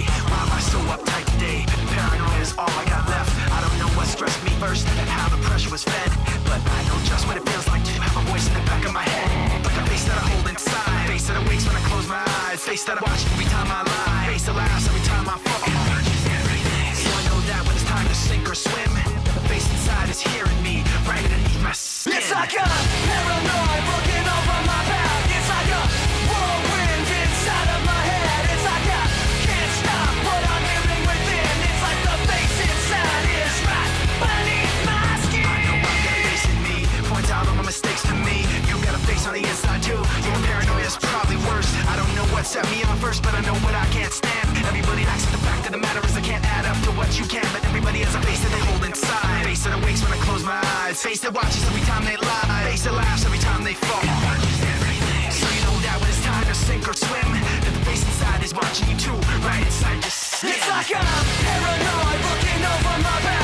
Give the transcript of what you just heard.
so uptight today. Paranoia is all I got left. I don't know what stressed me first, and how the pressure was fed. But I know just what it feels like to have a voice in the back of my head. Like a face that I hold inside. Face that awakes when I close my eyes. Face that I watch every time I lie. Face that laughs every time I fall. So I know that when it's time to sink or swim, set me on first, but I know what I can't stand. Everybody acts the fact of the matter is I can't add up to what you can, but everybody has a face that they hold inside. Face that awakes when I close my eyes. Face that watches every time they lie. Face that laughs every time they fall. So you know that when it's time to sink or swim, that the face inside is watching you too, right inside your skin. It's like I'm paranoid, looking over my back.